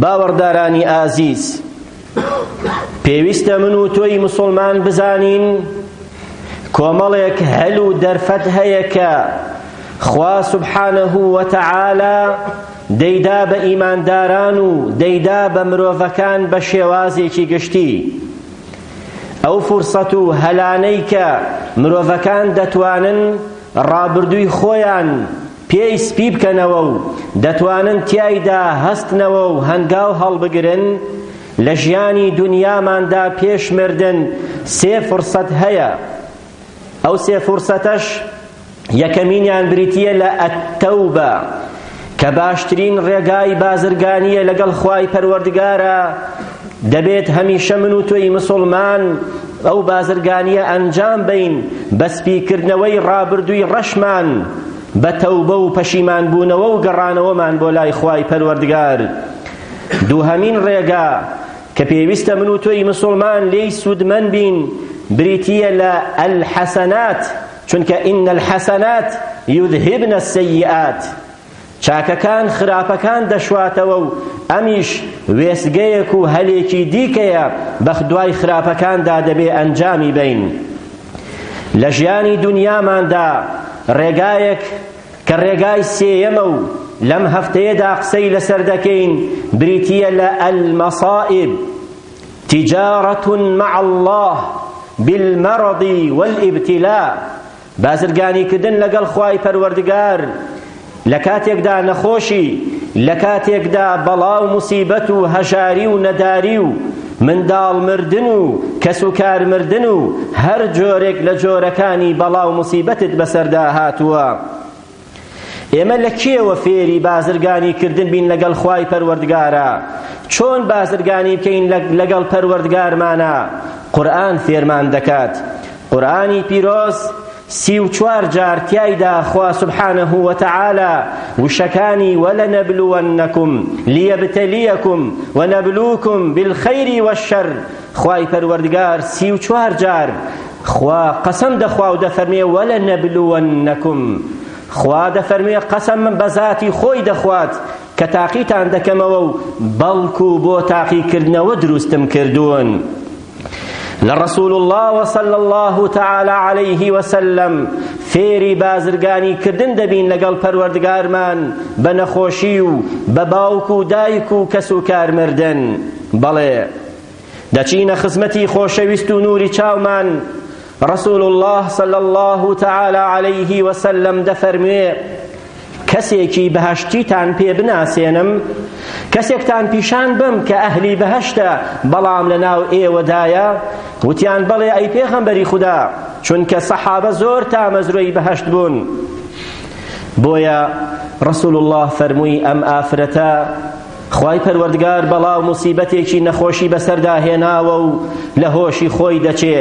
باوەڕدارانی ئازیز، پێویستە من و تۆی مسوڵمان بزانین کۆمەڵێک هەل و دەرفەت هەیە کە خوا سبحانه وتعالی دەیدا بە ئیمانداران و دەیدا بە مرۆڤەکان بە شێوازێکی گشتی ئەو فرسەت و هەلانەی کە مرۆڤەکان دەتوانن ڕابردووی خۆیان پێی سپی بکەنەوە و دەتوانن تیایدا هەستنەوە و هەنگاو هەڵبگرن، لە ژیانی دونیاماندا پێش مردن سێ فرسەت هەیە، ئەو سێ فرسەتەش یەکەمینیان بریتییە لە التوبە کە باشترین ڕێگای بازرگانییە لەگەڵ خوای پەروەردگارا، دەبێت هەمیشە من و تۆی مسوڵمان ئەو بازرگانییە ئەنجام بەین بە سپیکردنەوەی ڕابردووی ڕەشمان بە تەوبە و پەشیمانبوونەوە و گەڕانەوەمان بۆ لای خوای پەروەردگار دووهەمین ڕێگا کە پێویستە من و تۆی مسوڵمان لێی سوودمەند بین بریتییە لە الحەسەنات چونکە ئین الحەسەنات یذهبن السیئات چاکەکان خراپەکان دەشواتەوە و ئەمیش وێستگەیەک و هەلێکی دیکەیە بەخدوای خراپەکاندا دەبێ ئەنجامی بەین لە ژیانی دونیاماندا ڕێگایەک کە ڕێگای سێیەمە و لەم هەفتەیەدا قسەی لەسەر دەکەین بریتیە لە المصائب تجارة مع الله بالمرض والابتلاء بازرگانیکردن لەگەڵ خوای پەروەردگار لە کاتێکدا نەخۆشی لە کاتێکدا بەڵا و موسیبەت و هەژاری و نەداری و منداڵ مردن و کەس و کار مردن و هەر جۆرێک لە جۆرەکانی بەڵا و موسیبەتت بەسەردا هاتووە ئێمە لە کێوە فێری بازرگانی کردن بین لەگەڵ خوای پەروەردگارا چۆن بازرگانی بکەین لەگەڵ پەروەردگارمانە قورئان فێرمان دەکات قورئانی پیرۆز سی و چوار جار تیایدا خوا سبحانه و تعالی وشەکانی وەلەنەبلوەنەکم لیەبتەلیەکم وەنەبلوکم بالخەیری وەشەر خوای پەروەردگار سی و چوار جار خوا قەسەم دەخوا و دەفەرمێ وەلەنەبلوەنەکم خوا دەفەرموێ قەسەم بە زاتی خۆی دەخوات کە تاقیتان دەکەمەوە و بەڵکو بۆ تاقیکردنەوە دروستم کردوون لە رسول الله صلی الله تعالی عليه وسلم فێری بازرگانی کردن دەبین لەگەڵ پەروەردگارمان بە نەخۆشی و بە باوک و دایک و کەس و کارمردن بەڵێ دەچینە خزمەتی خۆشەویست و نوری چاومان رسول الله صلی الله تعالی علیه وسلم دەفەرموێ کەسێکی بەهشتیتان پێ بناسێنم کەسێکتان پیشان بم کە ئەهلی بەهشتە بەڵام لە ناو ئێوەدایە وتیان بەڵێ ئەی پێغەمبەری خوددا چونکە سەحابە زۆر تامەزرۆی بەهشت بوون بۆیە رسول الله فەرمووی ئەم ئافرەتە خوای پەروەردگار بەڵا و موسیبەتێکی نەخۆشی بەسەردا هێناوە و لە هۆشی خۆی دەچێ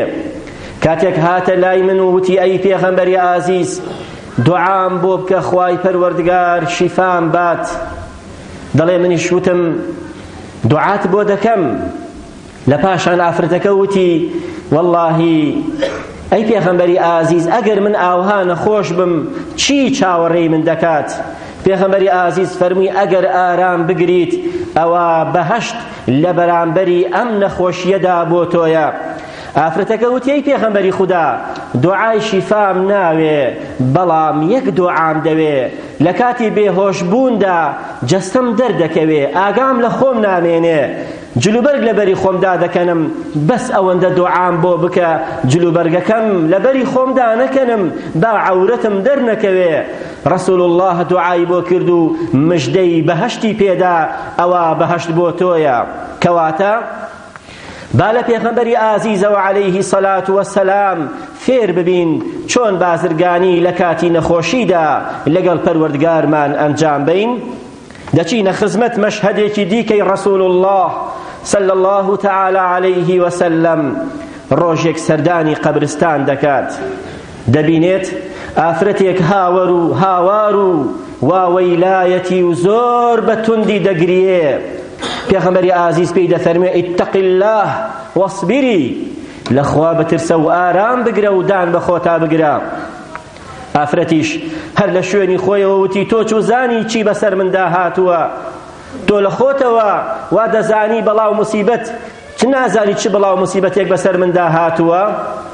کاتێک هاتە لای من و وتی ئەی پێغەمبەری ئازیز دوعام بۆ بکە خوای پەروەردگار شیفام بات دەڵێ منیش وتم دوعات بۆ دەکەم لە پاشان ئافرەتەکە وتی وەڵڵاهی ئەی پێغەمبەری ئازیز ئەگەر من ئاوها نەخۆش بم چی چاوەڕێی من دەکات پێغەمبەری ئازیز فەرمووی ئەگەر ئارام بگریت ئەوە بەهەشت لە بەرامبەری ئەم نەخۆشیەدا بۆ تۆیە ئافرەتەکە وتیەی پێغەمبەری خودا دوعای شیفام ناوێ بەڵام یەک دوعام دەوێ لە کاتی بێهۆش بووندا جەستەم دەردەکەوێ ئاگام لە خۆم نامێنێ جلوبەرگ لە بەری خۆم دادەکەنم بەس ئەوەندە دۆعام بۆ بکە جلوبەرگەکەم لە بەری خۆم دانەکەنم با عەورەتم دەرنەکەوێ رسول الله دۆعای بۆ کرد و مژدەی بەهەشتی پێدا ئەوە بەهەشت بۆ تۆیە کەواتە با لە پێغەمبەری ئازیزەوە عەلەیهی سەلات وەسەلام فێر ببین چۆن بازرگانی لە کاتی نەخۆشیدا لەگەڵ پەروەردگارمان ئەنجام بین دەچینە خزمەت مەشهەدێکی دیکەی ڕەسول اللە صلی اللە تعالی علیه وسلم ڕۆژێک سەردانی قەبرستان دەکات دەبینێت ئافرەتێک هاوەر و هاوار و واوەیلایەتی و زۆر بە توندی دەگریێ پێغەمبەری ئازیز پێی دەفەرمێ اتق الله واصبری لەخوا بترسە و ئارام بگرە و دان بە خۆتا بگرە ئافرەتیش هەر لە شوێنی خۆیەوە وتی تۆ چوزانی چی بەسەر مندا هاتووە تۆ لە خۆتەوە وا دەزانی بەڵاو مسیبەت چ نازانی چ بڵاو مسیبەتێک بەسەر مندا هاتووە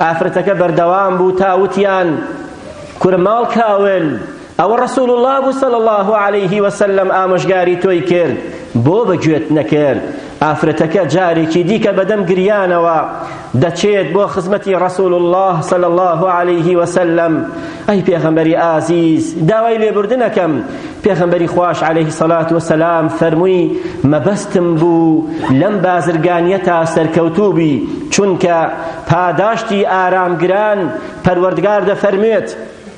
ئافرەتەکە بەردەوام بوو تا وتیان کورماڵ کاول ئەوە ڕسول الله بوو صلی الله عليه وسلم ئامۆژگاری تۆی کرد بۆ بەگوێت نەکرد ئافرەتەکە جارێکی دیکە بەدەم گریانەوە دەچێت بۆ خزمەتی ڕسول الله صلی الله عليه وسلم ئەی پێغەمبەری ئازیز داوای لێبوردنەکەم پێغەمبەری خواش عليه سەلات وسلام فەرمووی مەبەستم بوو لەم بازرگانیە تا سەرکەوتوو بی چونکە پاداشتی ئارامگران پەروەردگار دەفەرموێت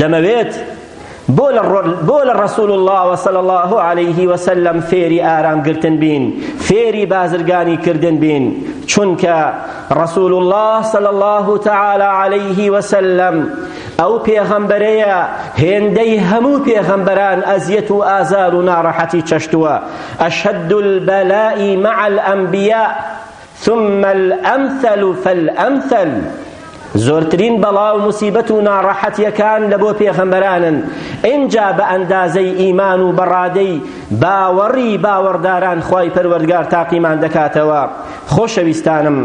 دەمەوێت بۆ لە ڕسول اللە و صلی اللە علیه وسلم فێری ئارام گرتن بین فێری بازرگانی کردن بین چونکە ڕسول اللە صلی اللە تعالی علیه وسلم ئەو پێغەمبەرەیە هێندەی هەموو پێغەمبەران ئەزیەت و ئازار و ناڕەحەتی چەشتووە ئەشهد البەلائی مع الانبیاء ثم الامثل فالامثل زۆرترین بەڵا و موسیبەت و ناڕەحەتیەکان لە بۆ پێغەمبەرانن ئینجا بە ئەندازەی ئیمان و بەڕادەی باوەڕی باوەڕداران خوای پەروەردگار تاقیمان دەکاتەوە خۆشەویستانم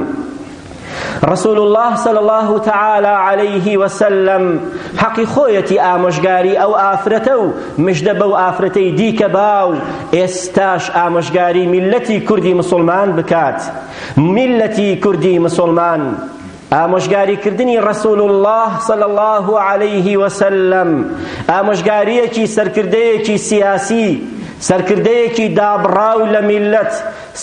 رسول الله صلى الله تعالى عليه وسلم حەقی خۆیەتی ئامۆژگاری ئەو ئافرەتە و مژدە بەو ئافرەتەی دیکە باو ئێستاش ئامۆژگاری میللەتی کوردی مسوڵمان بکات میللەتی کوردی مسوڵمان ئامۆژگاری کردنی ڕسول الله صلی الله عليه وسلم ئامۆژگاریەکی سەرکردەیەکی سیاسی سەرکردەیەکی دابڕاو لە میللەت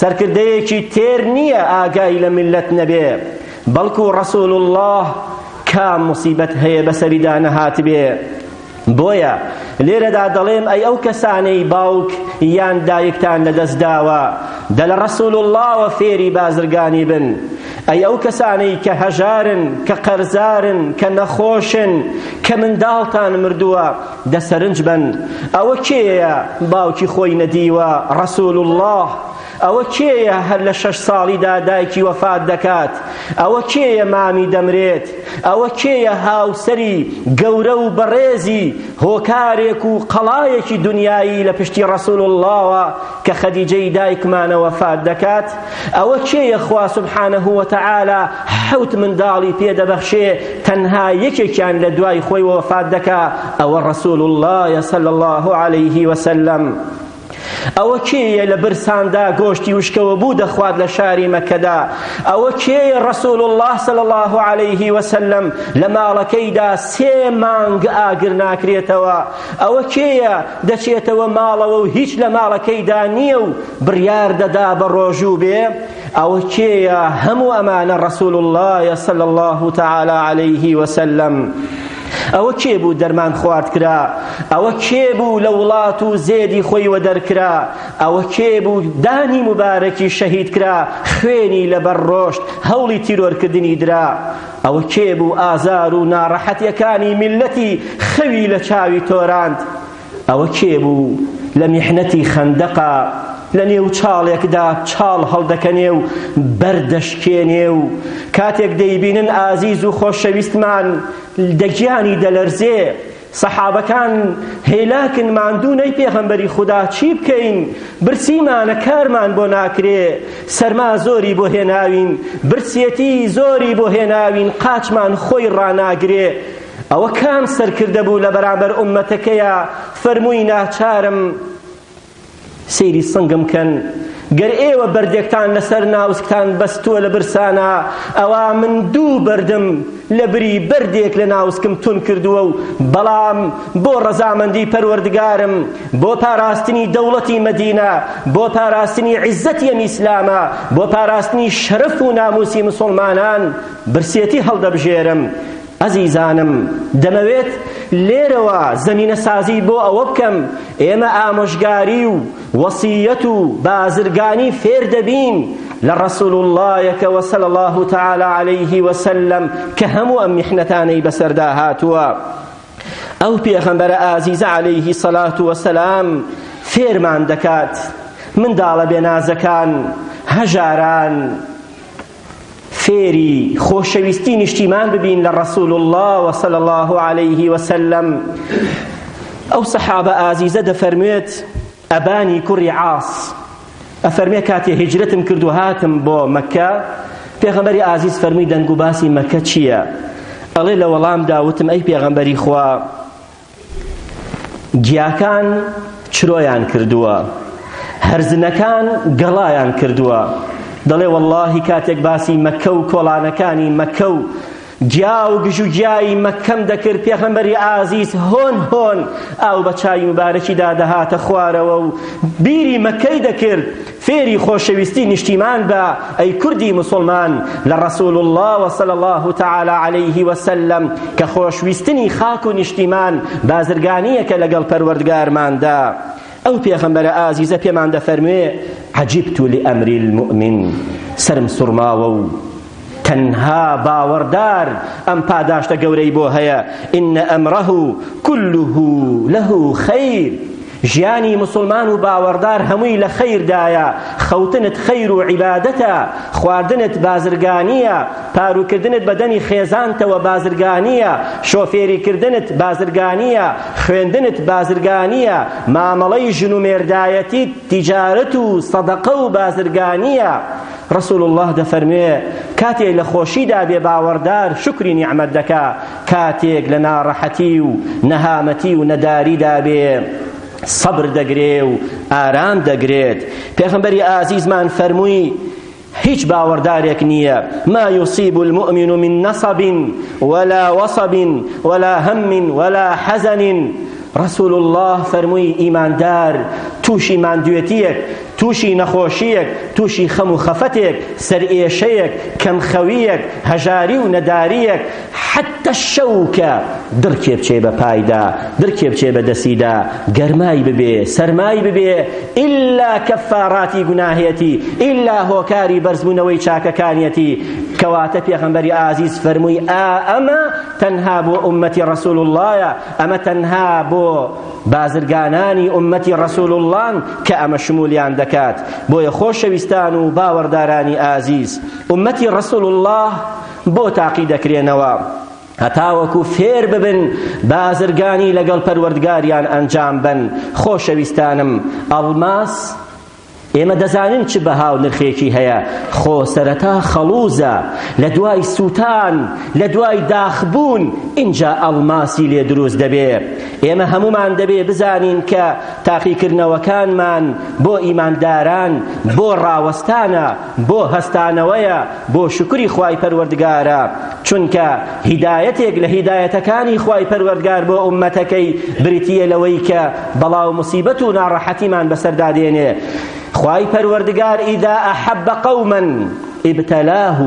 سەرکردەیەکی تێر نییە ئاگای لە میللەت نەبێ بەڵکو ڕسول الله کام مصیبەت هەیە بەسەریدا نەهاتبێ بۆیە لێرەدا دەڵێم ئەی ئەو کەسانەی باوک یان دایکتان لەدەست داوە دە لە ڕەسول اللەوە فێری بازرگانی بن ئەی ئەو کەسانەی کە هەژارن کە قەرزارن کە نەخۆشن کە منداڵتان مردووە دە سەرنج بن ئەوە کێیە باوکی خۆی نەدیوە ڕەسول اللە ئەوە کێیە هەر لە شەش ساڵیدا دایکی وەفات دەکات؟ ئەوە کێیە مامی دەمرێت؟ ئەوە کێیە هاوسەری گەورە و بەڕێزی هۆکارێک و قەڵایەکی دنیایی لە پشتی ڕەسول اللەوە کە خەدیجەی دایکمانە وەفات دەکات؟ ئەوە کێیە خوا سبحانه وتعالی حەوت منداڵی پێ دەبەخشێ تەنها یەکێکیان لە دوای خۆی وەفات دەکا ئەوە ڕەسول اللە صلی الله علیه وسلم ئەوە کێیە لە برساندا گۆشتی وشکەوەبوو دەخوات لە شاری مەکەدا ئەوە کێیە ڕسول الله صلی الله عليه وسلم لە ماڵەکەیدا سێ مانگ ئاگر ناکرێتەوە ئەوە کێیە دەچێتەوە ماڵەوە و هیچ لە ماڵەکەیدا نییە و بڕیار دەدا بە ڕۆژوو بێ ئەوە کێیە هەموو ئەمانە ڕسول الله صلی الله تعالی عليه وسلم ئەوە کێ بوو دەرمان خوارد کرا ئەوە کێ بوو لە وڵات و زێدی خۆی وەدەر کرا ئەوە کێ بوو دانی مبارەکی شەهید کرا خوێنی لەبەر ڕۆشت هەوڵی تیرۆرکردنی درا ئەوە کێ بوو ئازار و ناڕەحەتیەکانی میلەتی خەوی لە چاوی تۆراند ئەوە کێ بوو لە میحنەتی خەندەقا لە نێو چاڵێکدا چاڵ هەڵدەکەنێ و بەردەشکێنێ و کاتێک دەیبینن ئازیز و خۆشەویستمان دەگیانی دەلەرزێ سەحابەکان هێلاکن ماندوو نەی پێغەمبەری خوددا چی بکەین برسیمانە کارمان بۆ ناکرێ سەرما زۆری بۆ هێناوین برسێتی زۆری بۆ هێناوین قاچمان خۆی ڕاناگرێ ئەوە کام سەرکردە بوو لە بەرامبەر ئومەتەکەیا فەرمووی ناچارم سەیری سنگم کەن گەر ئێوە بەردێکتان لەسەر ناوسکتان بەستووە لە برسانە ئەوا من دوو بەردم لە بری بەردێک لە ناوسکم تون کردووە و بەڵام بۆ ڕەزامەندی پەروەردگارم بۆ پاراستنی دەوڵەتی مەدینە بۆ پاراستنی عیزەتیم ئیسلامە بۆ پاراستنی شەرەف و ناموسی مسلمانان برسێتی هەڵدەبژێرم ئەزیزانم دەمەوێت لێرەوە زەمینەسازی بۆ ئەوە بکەم ئێمە ئامۆژگاری و وەسیەت و بازرگانی فێر دەبین لە ڕسول اللهەکەوە سەل الله تعالی عليه وسلم کە هەموو ئەم میحنەتانەی بەسەردا هاتووە ئەو پێغەمبەرە ئازیزە عليهەیهی سەلات وەسەلام فێرمان دەکات منداڵە بێنازەکان هەژاران فێری خۆشەویستی نیشتیمان ببین لە ڕسول اللە و صلی اللە علیه وسلم ئەو سەحابە ئازیزە دەفەرموێت ئەبانی کوڕی عاص ئەفەرمێ کاتێ هجرتم کرد و هاتم بۆ مەکە پێغەمبەری ئازیز فەرمووی دەنگ و باسی مەکە چییە ئەڵێ لە وەڵامدا وتم ئەی پێغەمبەری خوا گیاکان چرۆیان کردووە هەرزنەکان گەڵایان کردووە دەڵێ واللهی کاتێک باسی مەکە و کۆڵانەکانی مەکە و گیا و گژوگیایی مەکەم دەکرد پێغەمبەری ئازیز هۆن هۆن ئاو بە چاوی مبارەکیدا دەهاتە خوارەوە و بیری مەکەی دەکرد فێری خۆشەویستی نیشتیمان بە ئەی کوردی موسڵمان لە رسول اللە و صلی اللە تعالی علیه و سلم کە خۆشویستنی خاک و نیشتیمان بازرگانیەکە لەگەڵ پەروەردگارماندا ئەو پێغەمبەرە ئازیزە پێمان دەفەرموێ عجبت لأمر المؤمن سەرم سوڕماوە و تەنها باوەڕدار ئەم پاداشتە گەورەی بۆ هەیە ان امره كله له خیر ژیانی مسلمان و باوەڕدار هەمووی لە خەیردایە خەوتنت خەیر و عیبادەتە خواردنت بازرگانیە پاروکردنت بە دەمی خێزانتەوە بازرگانیە شۆفێریکردنت بازرگانیە خوێندنت بازرگانیە مامەڵەی ژن و مێردایەتی تیجارەت و سەدەقە و بازرگانیە رسول اللە دەفەرموێ کاتێک لە خۆشیدا بێ باوەڕدار شوکری نیعمەت دەکا کاتێک لە ناڕەحەتی و نەهامەتی و نەداریدا بێ سەبر دەگرێ و ئارام دەگرێت پێغمبەری ئازیزمان فەرمووی هیچ باوەڕدارێک نییە ما یصیب المؤمن من نصب ولا وصب ولا هم ولا حزن رسول الله فەرمووی ئیماندار تووشی ماندوێتیەک تووشی نەخۆشییەک، تووشی خەم و خەفەتێک، سەرئێشەیەک، کەمخەوییەک، هەژاری و نەدارییەک، حەتتا الشوکە، دڕکێ بچێ بە پایدا، دڕکێ بچێ بە دەسیدا، گەرمای ببێ، سەرمای ببێ، ئیلا کەفاراتی گوناهێتی، ئیلا هۆکاری بەرزبوونەوەی چاکەکانیەتی، کەواتە پێغەمبەری ئازیز فەرمووی ئا ئەمە تەنها بۆ ئوممەتی ڕەسووڵ اللە یە، ئەمە تەنها بۆ بازرگانانی ئوممەتی ڕەسول اللەن کە ئەمە شمولیان دەکات بۆیە خۆشەویستان و باوەڕدارانی ئازیز ئوممەتی ڕەسول اللە بۆ تاقی دەکرێنەوە هەتاوەکو فێر ببن بازرگانی لەگەڵ پەروەردگاریان ئەنجام بەن خۆشەویستانم ئەڵماس ئێمە دەزانین چ بەها و نرخێکی هەیە، خۆ سەرەتا خەڵووزە، لە دوای سووتان، لە دوای داخبوون، ئینجا ئەڵماسی لێ دروست دەبێ. ئێمە هەموومان دەبێ بزانین کە تاقیکردنەوەکانمان بۆ ئیمانداران بۆ ڕاوەستانە، بۆ هەستانەوەیە بۆ شوکری خوای پەروەردگارە چونکە هیدایەتێک لە هیدایەتەکانی خوای پەروەردگار بۆ ئومەتەکەی بریتیە لەوەی کە بەڵاو مصیبەت و ناڕەحەتیمان بەسەردا دێنێ خوای پەروەردگار ئیدا ئەحەب قەومەن ابتلاه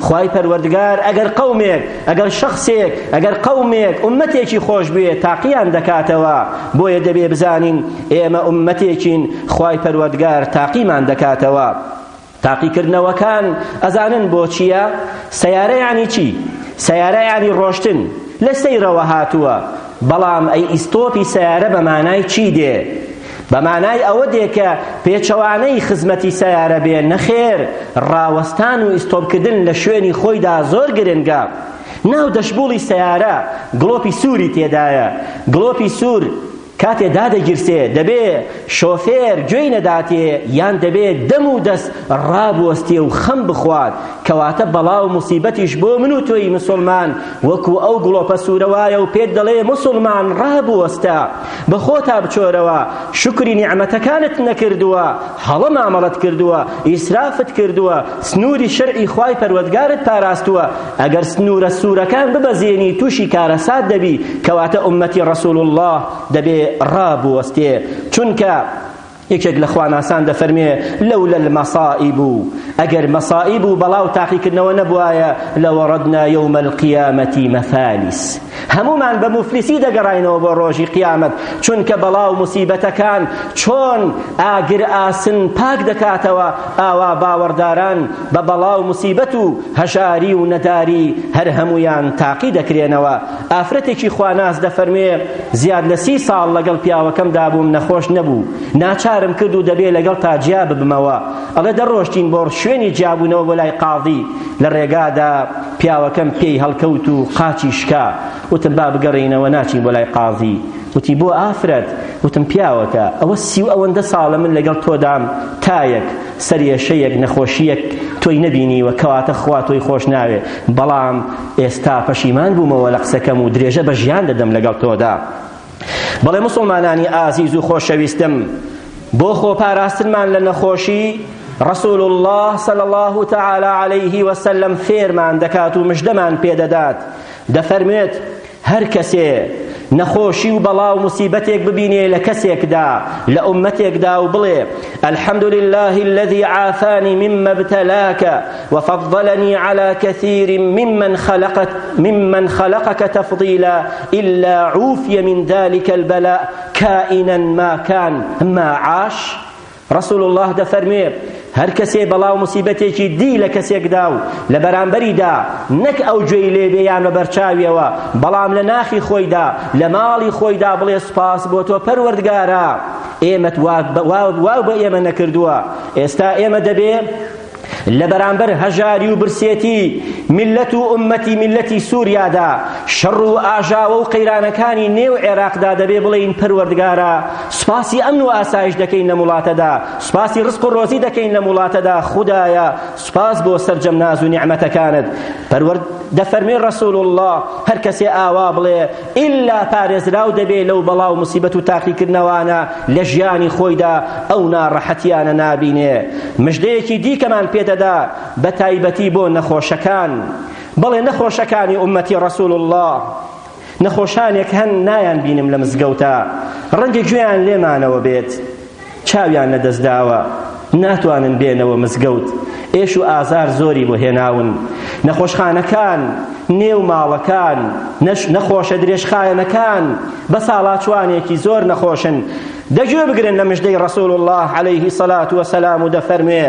خوای پەروەردگار ئەگەر قەومێک ئەگەر شخصێک ئەگەر قەومێک ئومەتێکی خۆش بوێ تاقییان دەکاتەوە بۆیە دەبێ بزانین ئێمە ئومەتێکین خوای پەروەردگار تاقیمان دەکاتەوە تاقیکردنەوەکان ئەزانن بۆچییە؟ سەیارە یانی چی؟ سەیارە یانی ڕۆشتن، لە سەیرەوە هاتووە، بەڵام ئەی ئیستۆپی سەیارە بە مانای چی دێ؟ بە مانای ئەوە دێ کە پێچەوانەی خزمەتی سەیارە بێ؟ نەخێر، ڕاوەستان و ئیستۆپکردن لە شوێنی خۆیدا زۆر گرنگە. ناو دەشبوڵی سەیارە گڵۆپی سووری تێدایە، گڵۆپی سوور، کاتێ دادەگیرسێ دەبێ شۆفێر گوێی نەداتێ یان دەبێ دەم و دەست ڕابوەستێ و خەم بخوات کەواتە بەڵا و موسیبەتیش بۆ من و تۆی مسوڵمان وەکو ئەو گڵۆپە سوورە وایە و پێت دەڵێ موسوڵمان ڕابوەستە بە خۆتا بچۆرەوە شوکری نیعمەتەکانت نەکردووە هەڵە مامەڵەت کردووە ئیسرافت کردووە سنوری شەرعی خوای پەروەردگارت پاراستووە ئەگەر سنورە سورەکان ببەزێنی تووشی کارەسات دەبی کەواتە ئوممەتی ڕەسول اللە دەبێ ڕابوەستێ چونکە یەکێک لە خواناسان دەفەرمێ لەولە المەسائیب و ئەگەر مەسائیب و بەڵا و تاقیکردنەوە نەبوایە لەوەڕدنا یوم القیامەتی مەفالیس هەموومان بە موفلیسی دەگەڕاینەوە بۆ ڕۆژی قیامەت چونکە بەڵا و موسیبەتەکان چۆن ئاگر ئاسن پاک دەکاتەوە ئاوا باوەڕداران بە بەڵا و موسیبەت و هەژاری و نەداری هەر هەموویان تاقی دەکرێنەوە ئافرەتێکی خواناس دەفەرموێ زیاد لە سی ساڵ لەگەڵ پیاوەکەمدا بووم نەخۆش نەبوو ناچارم کرد و دەبێ لەگەڵ تا جیا ببمەوە ئەڵێ دەڕۆشتین بۆ شوێنی جیابوونەوە بۆ لای قاضی لە ڕێگادا پیاوەکەم پێی هەڵکەوت و قاچی شکا وتم با بگەڕێینەوە ناچین بۆ لای قازی وتی بۆ ئافرەت وتم پیاوەکە ئەوە سی و ئەوەندە ساڵە من لەگەڵ تۆدام تایەک سەرێشەیەک نەخۆشیەک تۆی نەبینیوە کەواتە خوا تۆی خۆش ناوێ بەڵام ئێستا پەشیمان بوومەوە لە قسەکەم و درێژە بە ژیان دەدەم لەگەڵ تۆدا بەڵێ موسڵمانانی ئازیز و خۆشەویستم بۆ خۆپاراستنمان لە نەخۆشی رسول الله صلی الله تعالی علیه و سلم فێرمان دەکات و مژدەمان پێدەدات دەفەرموێت هەر کەسێ نەخۆشی و بەڵا و مسیبەتێک ببینێ لە کەسێکدا لە ئومەتێکدا و بڵێ الحمد لله الذي عافاني مما ابتلاك وفضلنی علی کثیر ممن خلقت ممن خلقک تفضیلا الا عوفی من ذلك البلاء کائنا ما کان ما عاش رسول الله دەفەرموێ هەر کەسێ بەڵا و مصیبەتێکی دی لە کەسێکدا و لە بەرامبەریدا نەک ئەو گوێی لێبێ یان بە بەرچاویەوە بەڵام لە ناخی خۆیدا لە ماڵی خۆیدا بڵێ سپاس بۆ تۆ پەروەردگارە ئێمەت وا بە ئێمە نەکردووە ئێستا ئێمە دەبێ لە بەرامبەر هەژاری و برسێتی میللەت و ئوممەتی میللەتی سوریادا شەڕ و ئاژاوە و قەیرانەکانی نێو عێراقدا دەبێ بڵێین پەروەردگارا سوپاسی ئەمن و ئاسایش دەکەین لەم وڵاتەدا سوپاسی ڕزق و ڕۆزی دەکەین لەم وڵاتەدا خودایە سوپاس بۆ سەرجەم ناز و نیعمەتەکانت پەروەرد دەفەرمێ ڕەسول اللە هەر کەسێ ئاوا بڵێ ئیلا پارێزراو دەبێ لەو بەڵا و موسیبەت و تاقیکردنەوانە لە ژیانی خۆیدا ئەو ناڕەحەتیانە نابینێ مژدەیەکی دیکەمان پێدەدا بە تایبەتی بۆ نەخۆشەکان بەڵێ نەخۆشەکانی ئومەتی ڕەسول الله نەخۆشانێک هەن نایان بینم لە مزگەوتە ڕەنگە گوێیان لێمانەوە بێت چاویان لەدەستداوە ناتوانن بێنەوە مزگەوت ئێش و ئازار زۆری بۆ هێناون نەخۆشخانەکان نێو ماڵەکان نەش نەخۆشە درێژخایەنەکان بە ساڵاچوانێکی زۆر نەخۆشن دەگوێ بگرن لە مژدەی ڕسول الله عليه سەلات وسلام و دەفەرموێ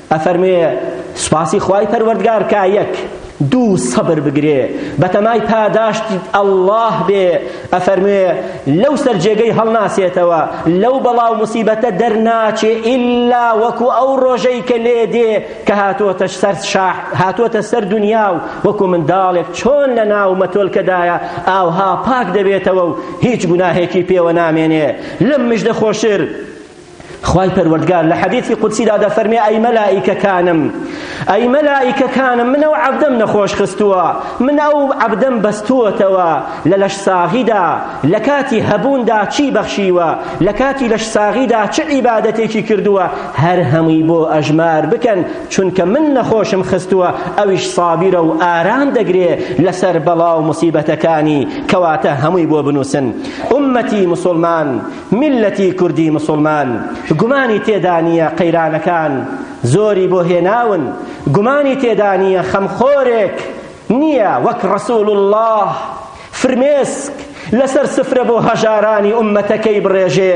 ئەفەرموێ سوپاسی خوای پەروەردگار کا یەک دوو سەبر بگرێ بەتەمای پاداشتی ئەڵڵا بێ ئەفەرموێ لەو سەر جێگەی هەڵناسێتەوە لەو بەڵا و موسیبەتە دەرناچێ ئیلا وەکو ئەو ڕۆژەی کە لێ دێ کە هاتووەتە سەر شاح هاتووەتە سەر دنیا و وەکو منداڵێک چۆن لە ناو مەتۆلکەدایە ئاوها پاک دەبێتەوە و هیچ گوناهێکی پێوە نامێنێ لەم مژدە خۆشر خوای پەروەردگار لە حەدیثی قودسیدا دەفەرمێ ئەی مەلائیکەکانم ئەی مەلائیکەکانم من ئەو عەبدەم نەخۆش خستووە من ئەو عەبدەم بەستووەتەوە لە لەش ساغیدا لە کاتی هەبووندا چی بەخشیوە لە کاتی لەش ساغیدا چ عیبادەتێکی کردووە هەر هەمووی بۆ ئەژمار بکەن چونکە من نەخۆشم خستووە ئەویش سابیرە و ئارام دەگرێ لەسەر بەڵا و مصیبەتەکانی کەواتە هەمووی بۆ بنووسن ئومەتی مسلمان میللەتی کوردی مسوڵمان گومانی تێدا نییە قەیرانەکان زۆری بۆ هێناون، گومانی تێدا نییە خەمخۆرێک نییە وەک رسول اللە فرمێسک لەسەر سفرە بۆ هەژارانی ئوممەتەکەی بڕێژێ،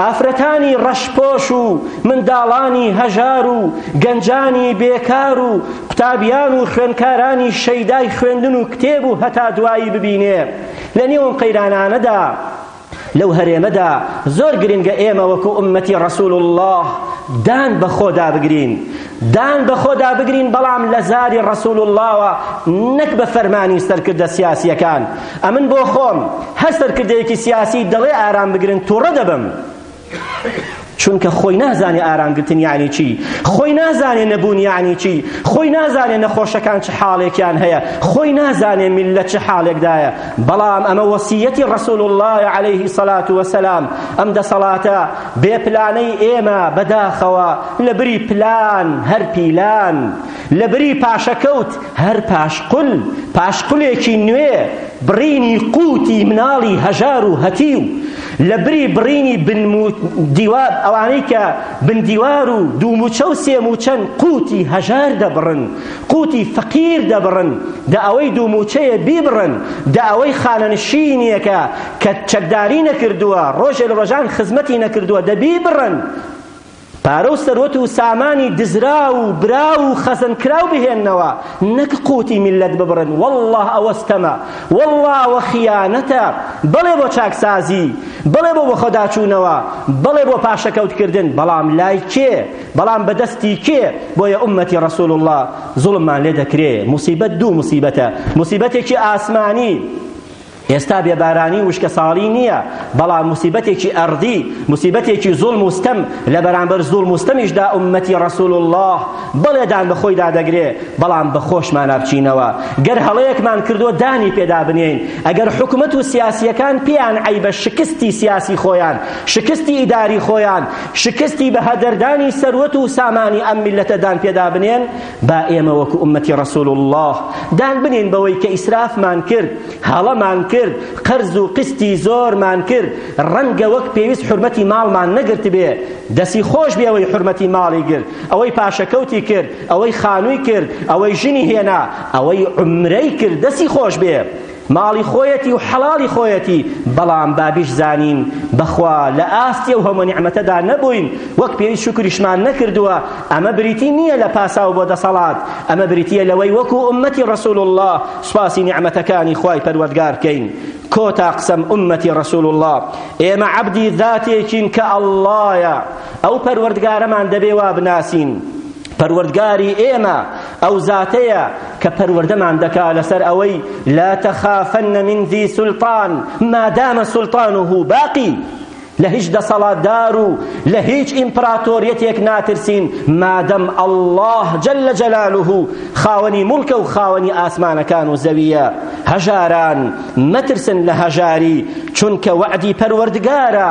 ئافرەتانی رەشپۆش و منداڵانی هەژار و گەنجانی بێکار و قوتابیان و خوێندکارانی شەیدای خوێندن و کتێب و هەتا دوایی ببینێ لەنێو ئەم قەیرانانەدا. لەو هەرێمەدا زۆر گرنگە ئێمە وەکو ئوممەتی ڕەسول اللە دان بەخۆدا بگرین دان بەخۆدا بگرین بەڵام لە زاری ڕەسول اللەوە نەک بە فەرمانی سەرکردە سیاسیەکان ئەمن بۆ خۆم هەر سەرکردەیەکی سیاسی دەڵێ ئارام بگرن توڕە دەبم چونکە خۆی نازانێ ئارامگرتن یعنی چی خۆی نازانێ نەبوون یعنی چی خۆی نازانێ نەخۆشەکان چ حاڵێکیان هەیە خۆی نازانێ ملت چ حاڵێکدایە بەڵام ئەمە وەسیەتی ڕسول الله عليه سەلات وسلام ئەم دەسەڵاتە بێ پلانەی ئێمە بەداخەوە لە بری پلان هەر پیلان لەبری پاشەکەوت هەر پاشقول، پاشقولێکی نوێ، بڕینی قوتی مناڵی هەژار و هەتیو، لەبری بڕینی بن دیوار، ئەوانەی کە بن دیوار و دوو موچە و سێ موچەن قوتی هەژار دەبڕن، قوتی فەقیر دەبڕن، دە ئەوەی دوو موچەیە بیبڕن، دە ئەوەی خانەنشینێکە کە چەکداری نەکردووە، ڕۆژێ لە ڕۆژان خزمەتی نەکردووە دە بیبڕن، پارە و سەروەت و سامانی دزراو و براو و خەزەنکراو بهێننەوە نەک قوتی میللەت ببڕن واللە ئەوە ستەمە واللە ئەوە خیانەتە بەڵێ بۆ چاکسازی بەڵێ بۆ بەخۆداچوونەوە بەڵێ بۆ پاشەکەوتکردن بەڵام لای کێ بەڵام بەدەستی کێ بۆیە ئوممەتی ڕەسوڵ اللە زوڵممان لێ دەکرێ موسیبەت دوو موسیبەتە موسیبەتێکی ئاسمانی ئێستا بێبارانی و وشکەساڵی نییە، بەڵام موسیبەتێکی ئەرضی، موسیبەتێکی زوڵم و ستەم، لە بەرامبەر زوڵم و ستەمیشدا ئوممەتی رسول اللە بەڵێ دان بە خۆیدا دەگرێ، بەڵام بە خۆشمانا بچینەوە، گەر هەڵەیەکمان کردووە دانی پێدا بنێین، ئەگەر حکومەت و سیاسییەکان پێیان عەیبە شکستی سیاسی خۆیان، شکستی ئیداری خۆیان، شکستی بەهەدەردانی سەروەت و سامانی ئەم میللەتە دان پێدا بنێن، با ئێمە وەکو ئوممەتی ڕەسول اللە دان بنێین بەوەی کە ئیسرافمان کرد هەڵەمان کرد قەرز و قستی زۆرمان کرد ڕەنگە وەک پێویست حرمەتی ماڵمان نەگرتبێ دەسی خۆش بێ ئەوەی حرمەتی ماڵی گرت ئەوەی پاشەکەوتی کرد ئەوەی خانووی کرد ئەوەی ژنی هێنا ئەوەی عمرەی کرد دەسی خۆش بێ ماڵی خۆیەتی و حەڵاڵی خۆیەتی، بەڵام با بیشزانین بەخوا لە ئاستی ئەو هەموو نیعمەتەدا نەبووین، وەک پێویست شوکریشمان نەکردووە، ئەمە بریتی نییە لە پاساو بۆ دەسەڵات، ئەمە بریتییە لەوەی وەکو ئوممەتی ڕەسول اللە سوپاسی نیعمەتەکانی خوای پەروەردگار بکەین. کۆتا قسەم ئوممەتی ڕەسول اللە ئێمە عەبدی زاتێکین کە اللە یە، ئەو پەروەردگارەمان دەبێ وا بناسین، پەروەردگاری ئێمە ئەو زاتەیە کە پەروەردەمان دەکا لەسەر ئەوەی لا تخافن من ذی سلطان مادام سلطانه باقی لە هیچ دەسەڵاتدار و لە هیچ ئیمپراتۆریەتێک ناترسین مادەم ئەڵڵاه جل جلاله خاوەنی مڵکە و خاوەنی ئاسمانەکان و زەویە هەژاران مەترسن لە هەژاری چونکە وەعدی پەروەردگارە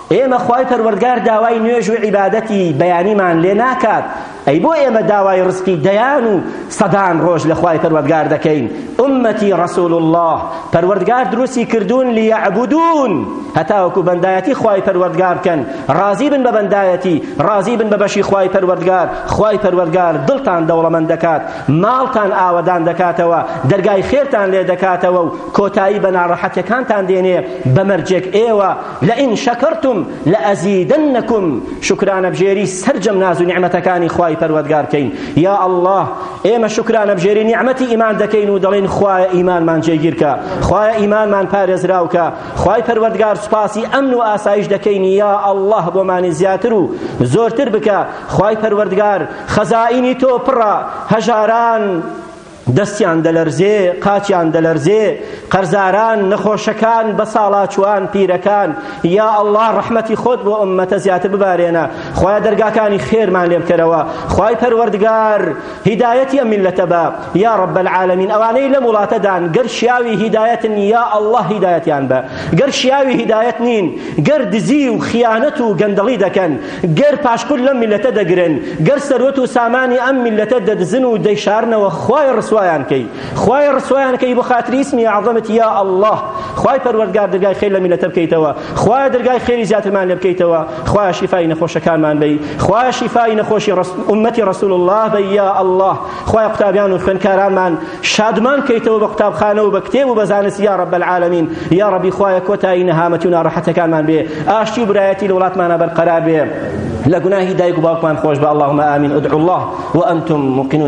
ئێمە خوای پەروەردگار داوای نوێژ و عیبادەتی بەیانیمان لێ ناکات ئەی بۆ ئێمە داوای ڕزقی دەیان و سەدان ڕۆژ لە خوای پەروەردگار دەکەین ئوممەتی ڕەسول اللە پەروەردگار دروستی کردوون لیعبدون هەتاوەکو بەندایەتی خوای پەروەردگار بکەن ڕازی بن بە بەندایەتی ڕازی بن بە بەشی خوای پەروەردگار خوای پەروەردگار دڵتان دەوڵەمەند دەکات ماڵتان ئاوەدان دەکاتەوە دەرگای خێرتان لێ دەکاتەوە و کۆتایی بە ناڕەحەتیەکانتان دێنێ بە مەرجێک ئێوە لئن شکرتم لازیدنکم شوکرانەبژێری سەرجەم ناز و نیعمەتەکانی خوای پەروەردگار بکەین یا اللە ئێمە شوکرانەبژێری نیعمەتی ئیمان دەکەین و دەڵێین خوایە ئیمانمان جێگیرکە خوایە ئیمانمان پارێزراوکە خوای پەروەردگار سوپاسی ئەمن و ئاسایش دەکەین یا اللە بۆمانی زیاتر و زۆرتر بکە خوای پەروەردگار خەزائینی تۆ پڕە هەژاران دەستیان دەلەرزێ، قاچیان دەلەرزێ، قەرزاران، نەخۆشەکان، بەساڵاچووان، پیرەکان، یا اللە ڕەحمەتی خۆت بۆ ئوممەتە زیاتر ببارێنە، خوایە دەرگاکانی خێرمان لێ بکەرەوە، خوای پەروەردگار هیدایەتی ئەم میللەتە بە، یا رب العالمین، ئەوانەی لەم وڵاتەدان گەر شیاوی هیدایەتن یا اللە هیدایەتیان بە، گەر شیاوی هیدایەت نین، گەر دزی و خیانەت و گەندەڵی دەکەن، گەر پاشقول لەم میللەتە دەگرن گەر سەروەت و سامانی ئەم میللەتە دەدزن و دەیشارنەوە خوایە ڕسوایان کەی خوایە ڕسوایان کەی بۆ خاتری اسمی اعظمت یا اللە خوای پەروەردگار درگای خێر لە میللەتە بکەیتەوە خوایە درگای خێری زیاترمان لێ بکەیتەوە خوایە شیفای نەخۆشەکانمان بەی خوایە شیفای نەخۆشی ئومەتی ڕسول اللە بەی یا اللە خوایە قوتابیان و خوێنکارانمان شادمان کەیتەوە بە قوتابخانە و بە کتێب و بە زانست یا رب العالمین یا ربی خوایە کۆتایی نەهامەتی و ناڕەحەتەکانمان بێ ئاشتی و برایەتی لە وڵاتمانە بەرقەرار بێ لە گوناهی دایک و باوکمان خۆش بە اللهم آمین ادعوا الله وأنتم موقنون